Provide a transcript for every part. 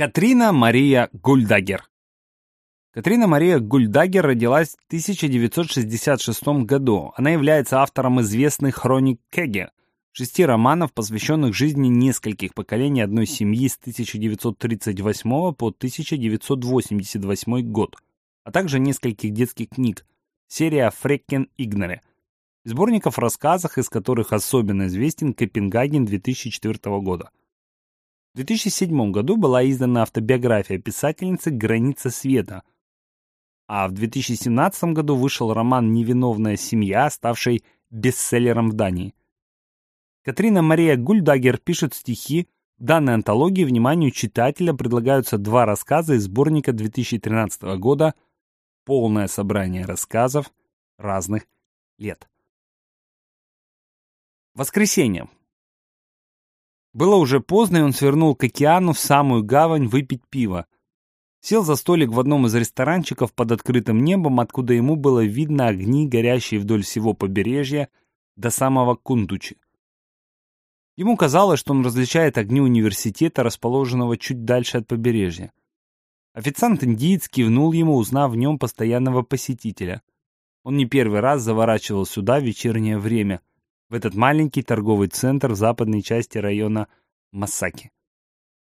Катрина Мария Гульдагер Катрина Мария Гульдагер родилась в 1966 году. Она является автором известных хроник Кеге, шести романов, посвященных жизни нескольких поколений одной семьи с 1938 по 1988 год, а также нескольких детских книг, серия Фреккен Игноре, сборников рассказов, из которых особенно известен Копенгаген 2004 года. В 2007 году была издана автобиография писательницы «Граница света», а в 2017 году вышел роман «Невиновная семья», ставший бестселлером в Дании. Катрина Мария Гульдагер пишет стихи. В данной антологии вниманию читателя предлагаются два рассказа из сборника 2013 года «Полное собрание рассказов разных лет». Воскресенье. Было уже поздно, и он свернул к океану в самую гавань выпить пиво. Сел за столик в одном из ресторанчиков под открытым небом, откуда ему было видно огни, горящие вдоль всего побережья до самого Кундучи. Ему казалось, что он различает огни университета, расположенного чуть дальше от побережья. Официант-индиец кивнул ему, узнав в нем постоянного посетителя. Он не первый раз заворачивал сюда в вечернее время, в этот маленький торговый центр в западной части района Масаки.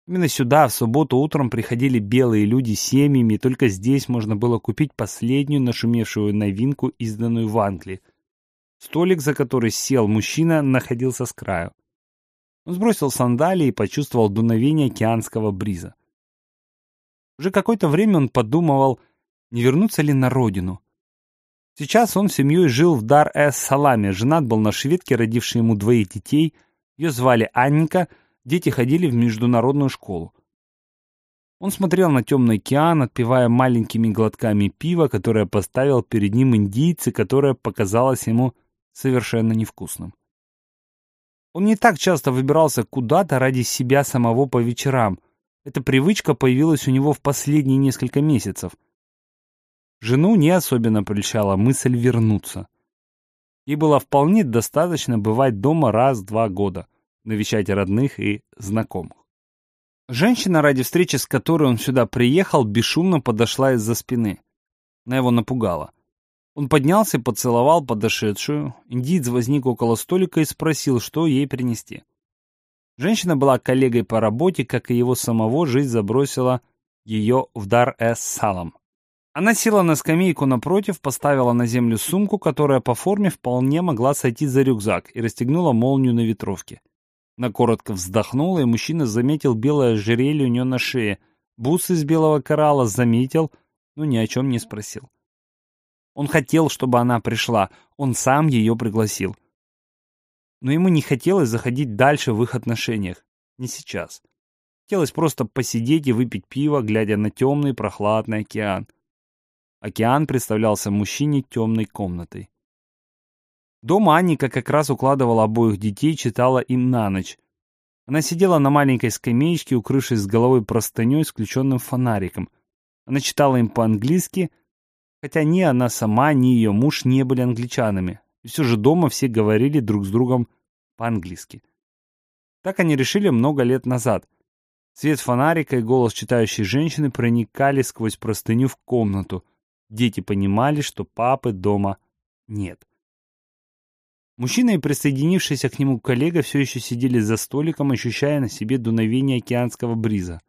Именно сюда в субботу утром приходили белые люди с семьями, и только здесь можно было купить последнюю нашумевшую новинку, изданную в Англии. Столик, за который сел мужчина, находился с краю. Он сбросил сандалии и почувствовал дуновение океанского бриза. Уже какое-то время он подумывал, не вернуться ли на родину. Сейчас он с семьей жил в Дар-эс-Саламе, женат был на шведке, родившей ему двоих детей. Ее звали Анника, дети ходили в международную школу. Он смотрел на темный океан, отпивая маленькими глотками пива, которое поставил перед ним индийцы, которое показалось ему совершенно невкусным. Он не так часто выбирался куда-то ради себя самого по вечерам. Эта привычка появилась у него в последние несколько месяцев — Жену не особенно прельщала мысль вернуться. Ей было вполне достаточно бывать дома раз в два года, навещать родных и знакомых. Женщина, ради встречи с которой он сюда приехал, бесшумно подошла из-за спины. Она его напугала. Он поднялся и поцеловал подошедшую. Индиец возник около столика и спросил, что ей принести. Женщина была коллегой по работе, как и его самого, жизнь забросила ее в Дар-эс-Салам. Она села на скамейку напротив, поставила на землю сумку, которая по форме вполне могла сойти за рюкзак, и расстегнула молнию на ветровке. Она коротко вздохнула, и мужчина заметил белое ожерелье у нее на шее. Бусы из белого коралла заметил, но ни о чем не спросил. Он хотел, чтобы она пришла, он сам ее пригласил. Но ему не хотелось заходить дальше в их отношениях. Не сейчас. Хотелось просто посидеть и выпить пиво, глядя на темный прохладный океан. Океан представлялся мужчине темной комнатой. Дома Анника как раз укладывала обоих детей, читала им на ночь. Она сидела на маленькой скамеечке, укрывшись с головой простыней с включенным фонариком. Она читала им по-английски, хотя ни она сама, ни ее муж не были англичанами. И все же дома все говорили друг с другом по-английски. Так они решили много лет назад. Свет фонарика и голос читающей женщины проникали сквозь простыню в комнату — Дети понимали, что папы дома нет. Мужчина и присоединившийся к нему коллега все еще сидели за столиком, ощущая на себе дуновение океанского бриза.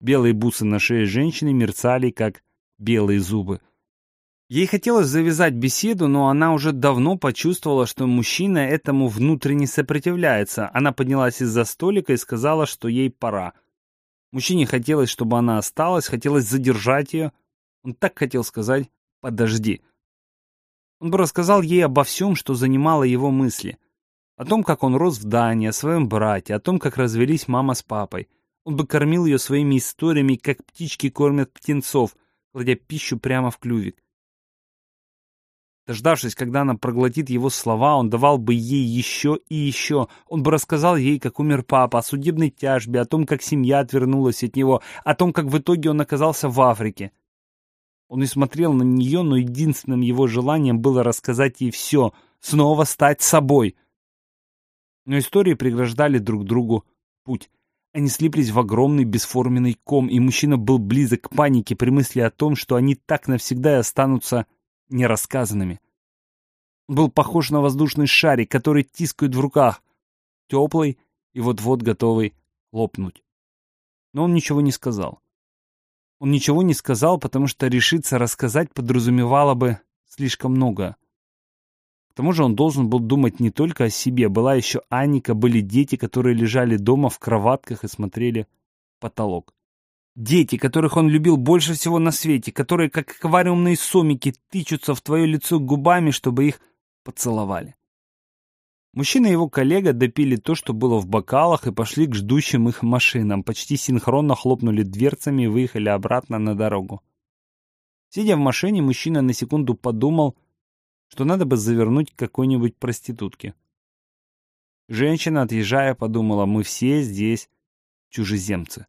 Белые бусы на шее женщины мерцали, как белые зубы. Ей хотелось завязать беседу, но она уже давно почувствовала, что мужчина этому внутренне сопротивляется. Она поднялась из-за столика и сказала, что ей пора. Мужчине хотелось, чтобы она осталась, хотелось задержать ее, он так хотел сказать «подожди». Он бы рассказал ей обо всем, что занимало его мысли. О том, как он рос в Дании, о своем брате, о том, как развелись мама с папой. Он бы кормил ее своими историями, как птички кормят птенцов, кладя пищу прямо в клювик. Дождавшись, когда она проглотит его слова, он давал бы ей еще и еще. Он бы рассказал ей, как умер папа, о судебной тяжбе, о том, как семья отвернулась от него, о том, как в итоге он оказался в Африке. Он и смотрел на нее, но единственным его желанием было рассказать ей все, снова стать собой. Но истории преграждали друг другу путь. Они слиплись в огромный бесформенный ком, и мужчина был близок к панике при мысли о том, что они так навсегда и останутся нерассказанными. был похож на воздушный шарик, который тискают в руках, теплый и вот-вот готовый лопнуть. Но он ничего не сказал. Он ничего не сказал, потому что решиться рассказать подразумевало бы слишком много. К тому же он должен был думать не только о себе. Была еще Анника, были дети, которые лежали дома в кроватках и смотрели потолок. Дети, которых он любил больше всего на свете, которые, как аквариумные сомики, тычутся в твое лицо губами, чтобы их поцеловали. Мужчина и его коллега допили то, что было в бокалах, и пошли к ждущим их машинам. Почти синхронно хлопнули дверцами и выехали обратно на дорогу. Сидя в машине, мужчина на секунду подумал, что надо бы завернуть к какой-нибудь проститутке. Женщина, отъезжая, подумала, мы все здесь чужеземцы.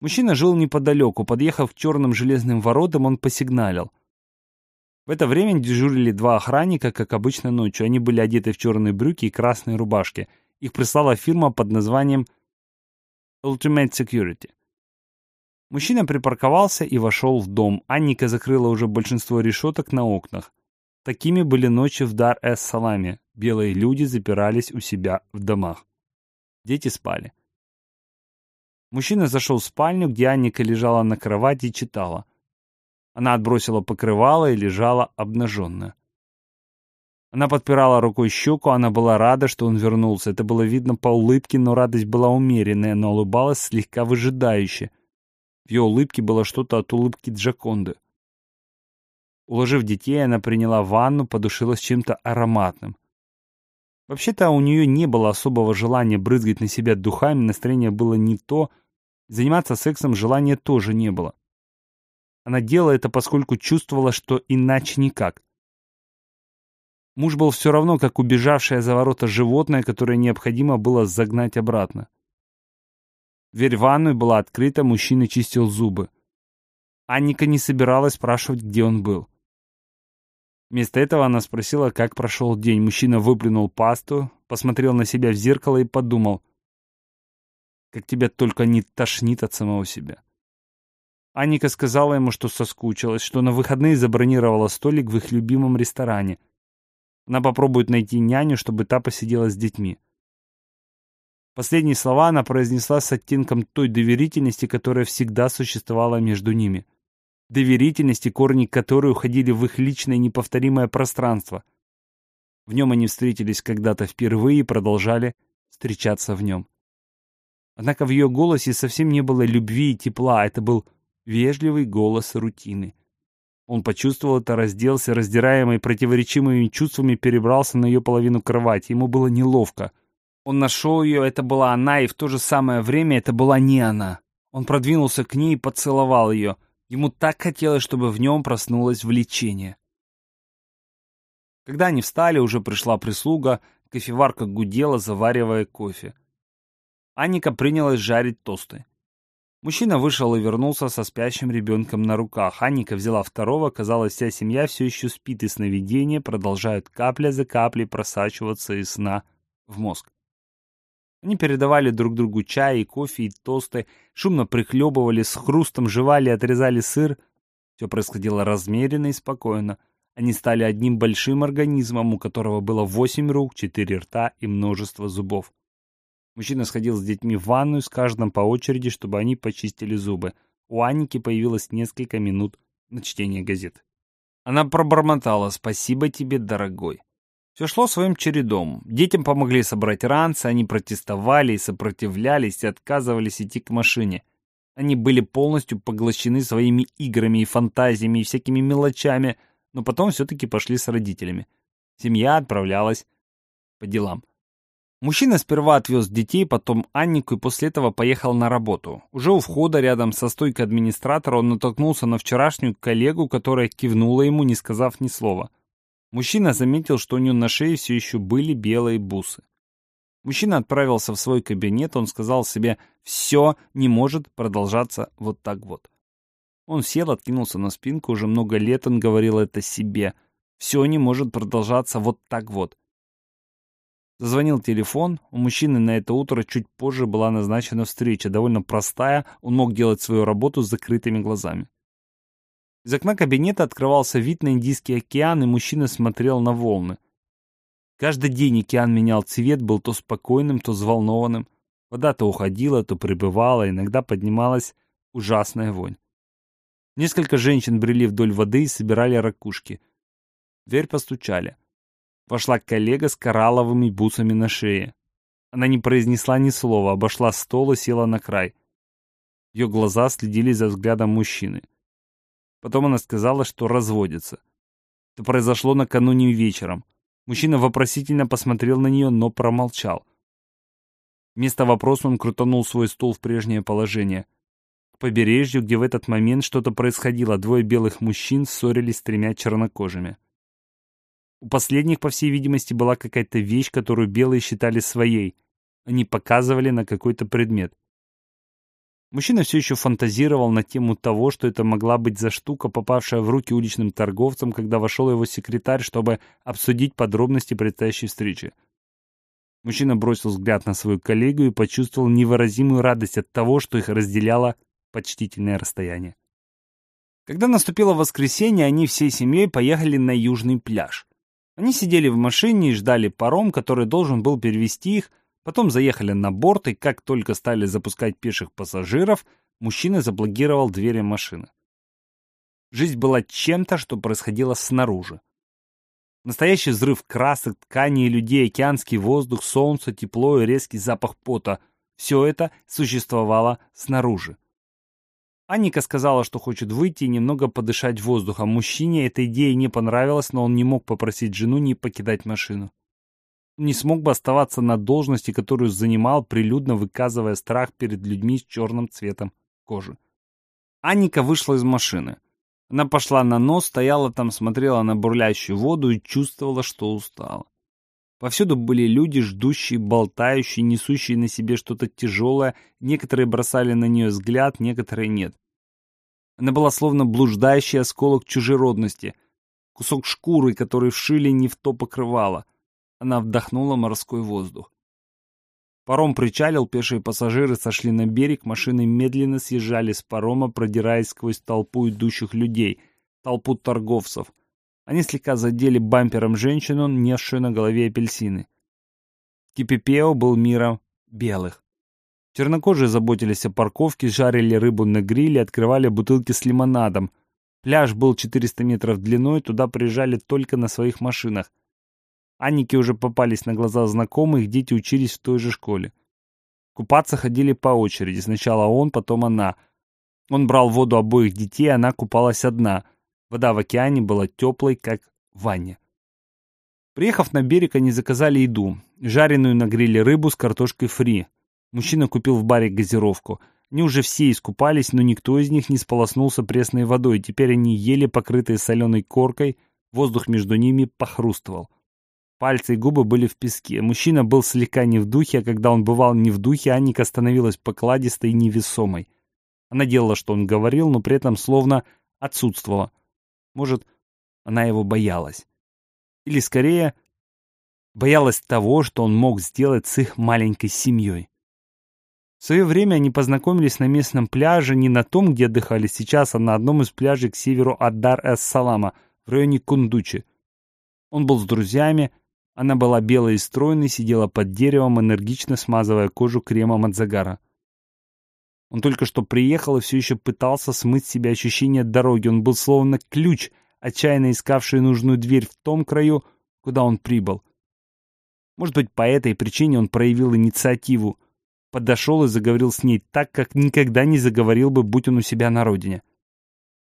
Мужчина жил неподалеку. Подъехав к черным железным воротам, он посигналил. В это время дежурили два охранника, как обычно ночью. Они были одеты в черные брюки и красные рубашки. Их прислала фирма под названием Ultimate Security. Мужчина припарковался и вошел в дом. Анника закрыла уже большинство решеток на окнах. Такими были ночи в Дар-эс-Саламе. Белые люди запирались у себя в домах. Дети спали. Мужчина зашел в спальню, где Анника лежала на кровати и читала — она отбросила покрывало и лежала обнаженная. Она подпирала рукой щеку, она была рада, что он вернулся. Это было видно по улыбке, но радость была умеренная, но улыбалась слегка выжидающе. В ее улыбке было что-то от улыбки Джаконды. Уложив детей, она приняла ванну, подушилась чем-то ароматным. Вообще-то у нее не было особого желания брызгать на себя духами, настроение было не то, заниматься сексом желания тоже не было. Она делала это, поскольку чувствовала, что иначе никак. Муж был все равно, как убежавшее за ворота животное, которое необходимо было загнать обратно. Дверь в ванную была открыта, мужчина чистил зубы. Анника не собиралась спрашивать, где он был. Вместо этого она спросила, как прошел день. Мужчина выплюнул пасту, посмотрел на себя в зеркало и подумал, как тебя только не тошнит от самого себя. Анника сказала ему, что соскучилась, что на выходные забронировала столик в их любимом ресторане. Она попробует найти няню, чтобы та посидела с детьми. Последние слова она произнесла с оттенком той доверительности, которая всегда существовала между ними. Доверительности, корни которой уходили в их личное неповторимое пространство. В нем они встретились когда-то впервые и продолжали встречаться в нем. Однако в ее голосе совсем не было любви и тепла, это был вежливый голос рутины. Он почувствовал это, разделся, раздираемый противоречивыми чувствами, перебрался на ее половину кровати. Ему было неловко. Он нашел ее, это была она, и в то же самое время это была не она. Он продвинулся к ней и поцеловал ее. Ему так хотелось, чтобы в нем проснулось влечение. Когда они встали, уже пришла прислуга, кофеварка гудела, заваривая кофе. Анника принялась жарить тосты. Мужчина вышел и вернулся со спящим ребенком на руках. Анника взяла второго, казалось, вся семья все еще спит, и сновидения продолжают капля за каплей просачиваться из сна в мозг. Они передавали друг другу чай и кофе и тосты, шумно прихлебывали, с хрустом жевали отрезали сыр. Все происходило размеренно и спокойно. Они стали одним большим организмом, у которого было восемь рук, четыре рта и множество зубов. Мужчина сходил с детьми в ванную, с каждым по очереди, чтобы они почистили зубы. У Анники появилось несколько минут на чтение газет. Она пробормотала «Спасибо тебе, дорогой». Все шло своим чередом. Детям помогли собрать ранцы, они протестовали и сопротивлялись и отказывались идти к машине. Они были полностью поглощены своими играми и фантазиями и всякими мелочами, но потом все-таки пошли с родителями. Семья отправлялась по делам. Мужчина сперва отвез детей, потом Аннику и после этого поехал на работу. Уже у входа рядом со стойкой администратора он натолкнулся на вчерашнюю коллегу, которая кивнула ему, не сказав ни слова. Мужчина заметил, что у нее на шее все еще были белые бусы. Мужчина отправился в свой кабинет, он сказал себе «все не может продолжаться вот так вот». Он сел, откинулся на спинку, уже много лет он говорил это себе «все не может продолжаться вот так вот». Зазвонил телефон, у мужчины на это утро чуть позже была назначена встреча, довольно простая, он мог делать свою работу с закрытыми глазами. Из окна кабинета открывался вид на Индийский океан, и мужчина смотрел на волны. Каждый день океан менял цвет, был то спокойным, то взволнованным. Вода то уходила, то прибывала, иногда поднималась ужасная вонь. Несколько женщин брели вдоль воды и собирали ракушки. В дверь постучали. Вошла коллега с коралловыми бусами на шее. Она не произнесла ни слова, обошла стол и села на край. Ее глаза следили за взглядом мужчины. Потом она сказала, что разводится. Это произошло накануне вечером. Мужчина вопросительно посмотрел на нее, но промолчал. Вместо вопроса он крутанул свой стул в прежнее положение. К побережью, где в этот момент что-то происходило, двое белых мужчин ссорились с тремя чернокожими. У последних, по всей видимости, была какая-то вещь, которую белые считали своей. Они показывали на какой-то предмет. Мужчина все еще фантазировал на тему того, что это могла быть за штука, попавшая в руки уличным торговцам, когда вошел его секретарь, чтобы обсудить подробности предстоящей встречи. Мужчина бросил взгляд на свою коллегу и почувствовал невыразимую радость от того, что их разделяло почтительное расстояние. Когда наступило воскресенье, они всей семьей поехали на южный пляж. Они сидели в машине и ждали паром, который должен был перевести их, потом заехали на борт, и как только стали запускать пеших пассажиров, мужчина заблокировал двери машины. Жизнь была чем-то, что происходило снаружи. Настоящий взрыв красок, тканей, людей, океанский воздух, солнце, тепло и резкий запах пота — все это существовало снаружи. Анника сказала, что хочет выйти и немного подышать воздухом. Мужчине эта идея не понравилась, но он не мог попросить жену не покидать машину. Он не смог бы оставаться на должности, которую занимал, прилюдно выказывая страх перед людьми с черным цветом кожи. Анника вышла из машины. Она пошла на нос, стояла там, смотрела на бурлящую воду и чувствовала, что устала. Повсюду были люди, ждущие, болтающие, несущие на себе что-то тяжелое. Некоторые бросали на нее взгляд, некоторые нет. Она была словно блуждающий осколок чужеродности. Кусок шкуры, который вшили не в то покрывало. Она вдохнула морской воздух. Паром причалил, пешие пассажиры сошли на берег, машины медленно съезжали с парома, продираясь сквозь толпу идущих людей, толпу торговцев — они слегка задели бампером женщину, несшую на голове апельсины. Кипипео был миром белых. Чернокожие заботились о парковке, жарили рыбу на гриле, открывали бутылки с лимонадом. Пляж был 400 метров длиной, туда приезжали только на своих машинах. Анники уже попались на глаза знакомых, дети учились в той же школе. Купаться ходили по очереди. Сначала он, потом она. Он брал воду обоих детей, она купалась одна — Вода в океане была теплой, как в ванне. Приехав на берег, они заказали еду. Жареную на гриле рыбу с картошкой фри. Мужчина купил в баре газировку. Они уже все искупались, но никто из них не сполоснулся пресной водой. Теперь они ели, покрытые соленой коркой. Воздух между ними похрустывал. Пальцы и губы были в песке. Мужчина был слегка не в духе, а когда он бывал не в духе, Анника становилась покладистой и невесомой. Она делала, что он говорил, но при этом словно отсутствовала. Может, она его боялась. Или скорее, боялась того, что он мог сделать с их маленькой семьей. В свое время они познакомились на местном пляже, не на том, где отдыхали сейчас, а на одном из пляжей к северу от Дар-эс-Салама, в районе Кундучи. Он был с друзьями, она была белой и стройной, сидела под деревом, энергично смазывая кожу кремом от загара. Он только что приехал и все еще пытался смыть с себя ощущение дороги. Он был словно ключ, отчаянно искавший нужную дверь в том краю, куда он прибыл. Может быть, по этой причине он проявил инициативу, подошел и заговорил с ней так, как никогда не заговорил бы, будь он у себя на родине.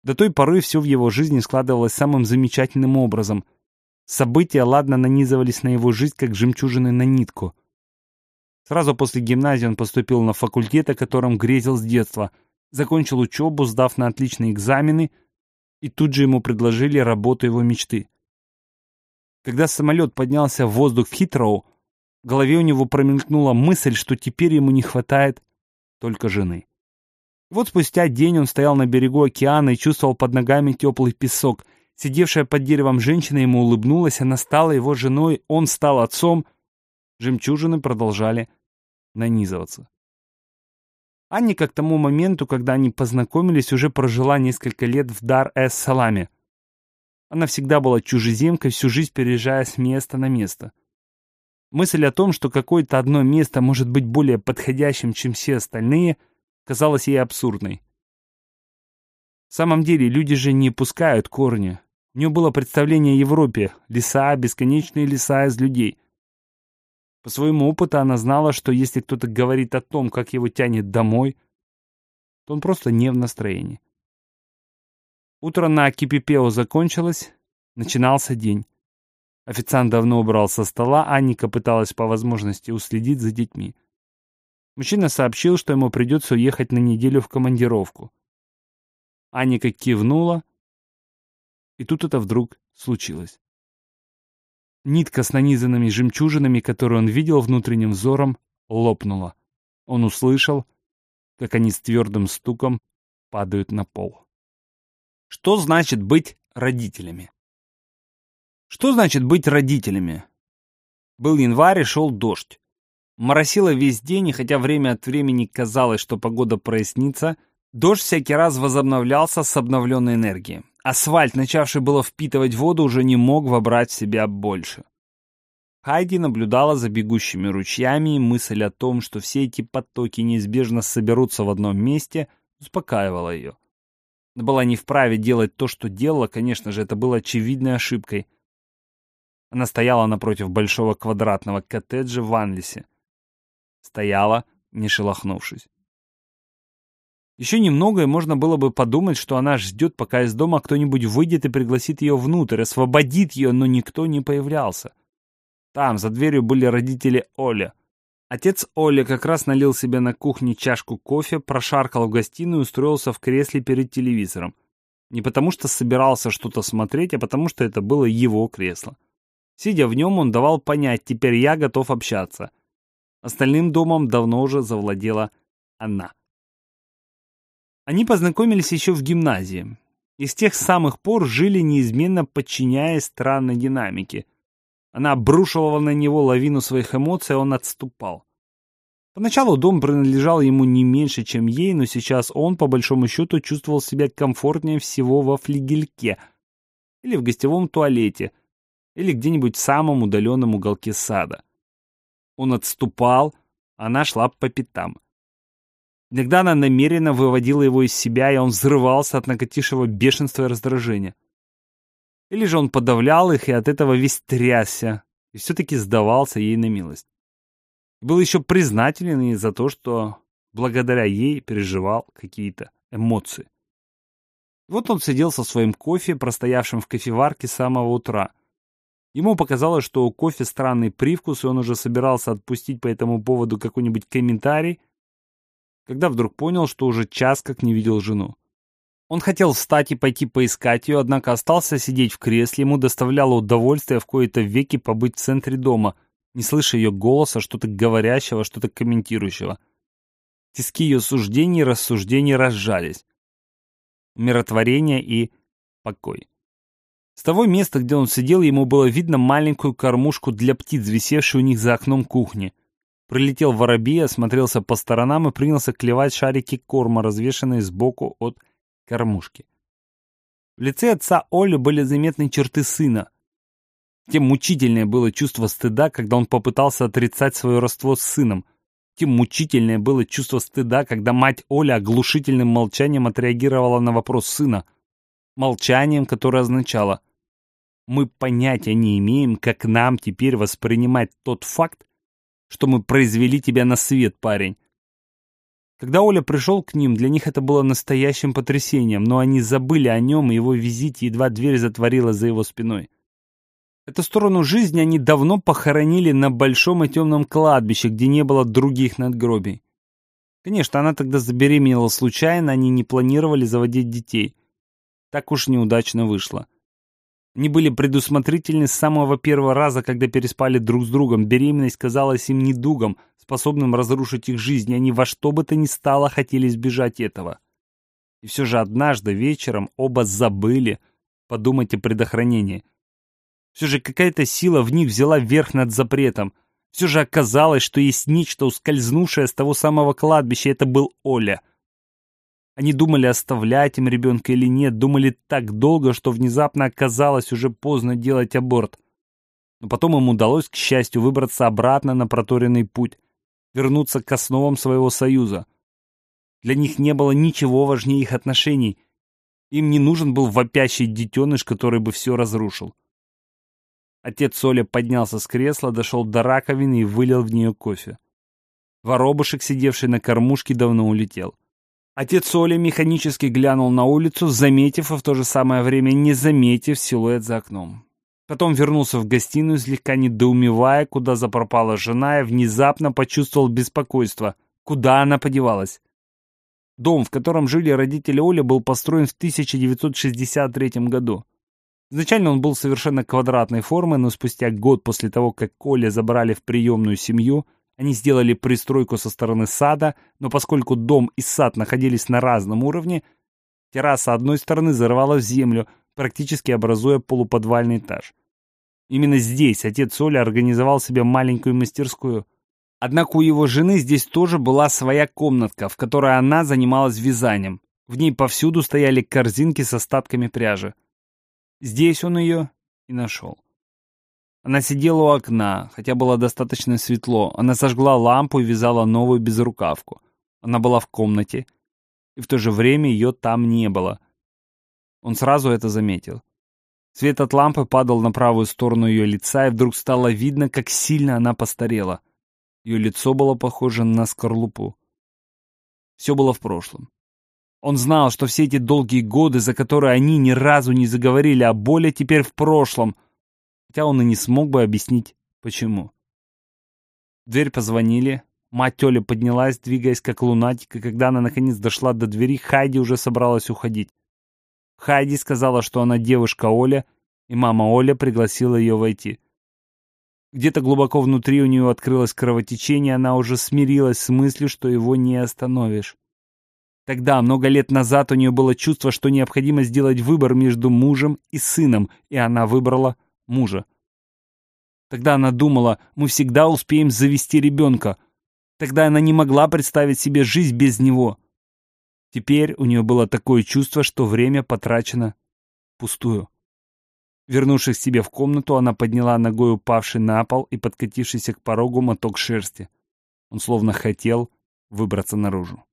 До той поры все в его жизни складывалось самым замечательным образом. События ладно нанизывались на его жизнь, как жемчужины на нитку. Сразу после гимназии он поступил на факультет, о котором грезил с детства, закончил учебу, сдав на отличные экзамены, и тут же ему предложили работу его мечты. Когда самолет поднялся в воздух в Хитроу, в голове у него промелькнула мысль, что теперь ему не хватает только жены. И вот спустя день он стоял на берегу океана и чувствовал под ногами теплый песок. Сидевшая под деревом женщина ему улыбнулась, она стала его женой, он стал отцом — Жемчужины продолжали нанизываться. Анника к тому моменту, когда они познакомились, уже прожила несколько лет в Дар-эс-Саламе. Она всегда была чужеземкой, всю жизнь переезжая с места на место. Мысль о том, что какое-то одно место может быть более подходящим, чем все остальные, казалась ей абсурдной. В самом деле, люди же не пускают корни. У нее было представление о Европе. Леса, бесконечные леса из людей. По своему опыту она знала, что если кто-то говорит о том, как его тянет домой, то он просто не в настроении. Утро на Кипипео закончилось, начинался день. Официант давно убрал со стола, Анника пыталась по возможности уследить за детьми. Мужчина сообщил, что ему придется уехать на неделю в командировку. Анника кивнула, и тут это вдруг случилось. Нитка с нанизанными жемчужинами, которую он видел внутренним взором, лопнула. Он услышал, как они с твердым стуком падают на пол. Что значит быть родителями? Что значит быть родителями? Был январь и шел дождь. Моросило весь день, и хотя время от времени казалось, что погода прояснится, дождь всякий раз возобновлялся с обновленной энергией. Асфальт, начавший было впитывать воду, уже не мог вобрать в себя больше. Хайди наблюдала за бегущими ручьями, и мысль о том, что все эти потоки неизбежно соберутся в одном месте, успокаивала ее. Была не вправе делать то, что делала, конечно же, это было очевидной ошибкой — она стояла напротив большого квадратного коттеджа в Анлисе. Стояла, не шелохнувшись. Еще немного, и можно было бы подумать, что она ждет, пока из дома кто-нибудь выйдет и пригласит ее внутрь, освободит ее, но никто не появлялся. Там, за дверью, были родители Оля. Отец Оля как раз налил себе на кухне чашку кофе, прошаркал в гостиную и устроился в кресле перед телевизором. Не потому что собирался что-то смотреть, а потому что это было его кресло. Сидя в нем, он давал понять, теперь я готов общаться. Остальным домом давно уже завладела она. Они познакомились еще в гимназии. И с тех самых пор жили неизменно подчиняясь странной динамике. Она обрушивала на него лавину своих эмоций, а он отступал. Поначалу дом принадлежал ему не меньше, чем ей, но сейчас он, по большому счету, чувствовал себя комфортнее всего во флигельке или в гостевом туалете – или где-нибудь в самом удаленном уголке сада. Он отступал, она шла по пятам. Иногда она намеренно выводила его из себя, и он взрывался от накатившего бешенства и раздражения. Или же он подавлял их и от этого весь трясся, и все-таки сдавался ей на милость. Был еще признателен ей за то, что благодаря ей переживал какие-то эмоции. вот он сидел со своим кофе, простоявшим в кофеварке с самого утра, Ему показалось, что у кофе странный привкус, и он уже собирался отпустить по этому поводу какой-нибудь комментарий, когда вдруг понял, что уже час как не видел жену. Он хотел встать и пойти поискать ее, однако остался сидеть в кресле, ему доставляло удовольствие в кои-то веки побыть в центре дома, не слыша ее голоса, что-то говорящего, что-то комментирующего. Тиски ее суждений и рассуждений разжались. Умиротворение и покой. С того места, где он сидел, ему было видно маленькую кормушку для птиц, висевшую у них за окном кухни. Прилетел воробей, осмотрелся по сторонам и принялся клевать шарики корма, развешанные сбоку от кормушки. В лице отца Оли были заметны черты сына. Тем мучительнее было чувство стыда, когда он попытался отрицать свое родство с сыном. Тем мучительнее было чувство стыда, когда мать Оля оглушительным молчанием отреагировала на вопрос сына — молчанием, которое означало «Мы понятия не имеем, как нам теперь воспринимать тот факт, что мы произвели тебя на свет, парень». Когда Оля пришел к ним, для них это было настоящим потрясением, но они забыли о нем и его визите, едва дверь затворилась за его спиной. Эту сторону жизни они давно похоронили на большом и темном кладбище, где не было других надгробий. Конечно, она тогда забеременела случайно, они не планировали заводить детей. Так уж неудачно вышло. Они были предусмотрительны с самого первого раза, когда переспали друг с другом. Беременность казалась им недугом, способным разрушить их жизнь, и они во что бы то ни стало хотели избежать этого. И все же однажды вечером оба забыли подумать о предохранении. Все же какая-то сила в них взяла верх над запретом. Все же оказалось, что есть нечто, ускользнувшее с того самого кладбища. Это был Оля. Они думали, оставлять им ребенка или нет, думали так долго, что внезапно оказалось уже поздно делать аборт. Но потом им удалось, к счастью, выбраться обратно на проторенный путь, вернуться к основам своего союза. Для них не было ничего важнее их отношений. Им не нужен был вопящий детеныш, который бы все разрушил. Отец Соля поднялся с кресла, дошел до раковины и вылил в нее кофе. Воробушек, сидевший на кормушке, давно улетел. Отец Соли механически глянул на улицу, заметив, а в то же самое время не заметив силуэт за окном. Потом вернулся в гостиную, слегка недоумевая, куда запропала жена, и внезапно почувствовал беспокойство. Куда она подевалась? Дом, в котором жили родители Оли, был построен в 1963 году. Изначально он был совершенно квадратной формы, но спустя год после того, как Коля забрали в приемную семью, они сделали пристройку со стороны сада, но поскольку дом и сад находились на разном уровне, терраса одной стороны зарывала в землю, практически образуя полуподвальный этаж. Именно здесь отец Оля организовал себе маленькую мастерскую. Однако у его жены здесь тоже была своя комнатка, в которой она занималась вязанием. В ней повсюду стояли корзинки с остатками пряжи. Здесь он ее и нашел. Она сидела у окна, хотя было достаточно светло. Она сожгла лампу и вязала новую безрукавку. Она была в комнате, и в то же время ее там не было. Он сразу это заметил. Свет от лампы падал на правую сторону ее лица, и вдруг стало видно, как сильно она постарела. Ее лицо было похоже на скорлупу. Все было в прошлом. Он знал, что все эти долгие годы, за которые они ни разу не заговорили о боли, теперь в прошлом, хотя он и не смог бы объяснить, почему. В дверь позвонили. Мать Оли поднялась, двигаясь как лунатик, и когда она наконец дошла до двери, Хайди уже собралась уходить. Хайди сказала, что она девушка Оля, и мама Оля пригласила ее войти. Где-то глубоко внутри у нее открылось кровотечение, она уже смирилась с мыслью, что его не остановишь. Тогда, много лет назад, у нее было чувство, что необходимо сделать выбор между мужем и сыном, и она выбрала мужа. Тогда она думала, мы всегда успеем завести ребенка. Тогда она не могла представить себе жизнь без него. Теперь у нее было такое чувство, что время потрачено пустую. Вернувшись к себе в комнату, она подняла ногой упавший на пол и подкатившийся к порогу моток шерсти. Он словно хотел выбраться наружу.